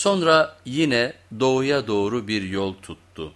Sonra yine doğuya doğru bir yol tuttu.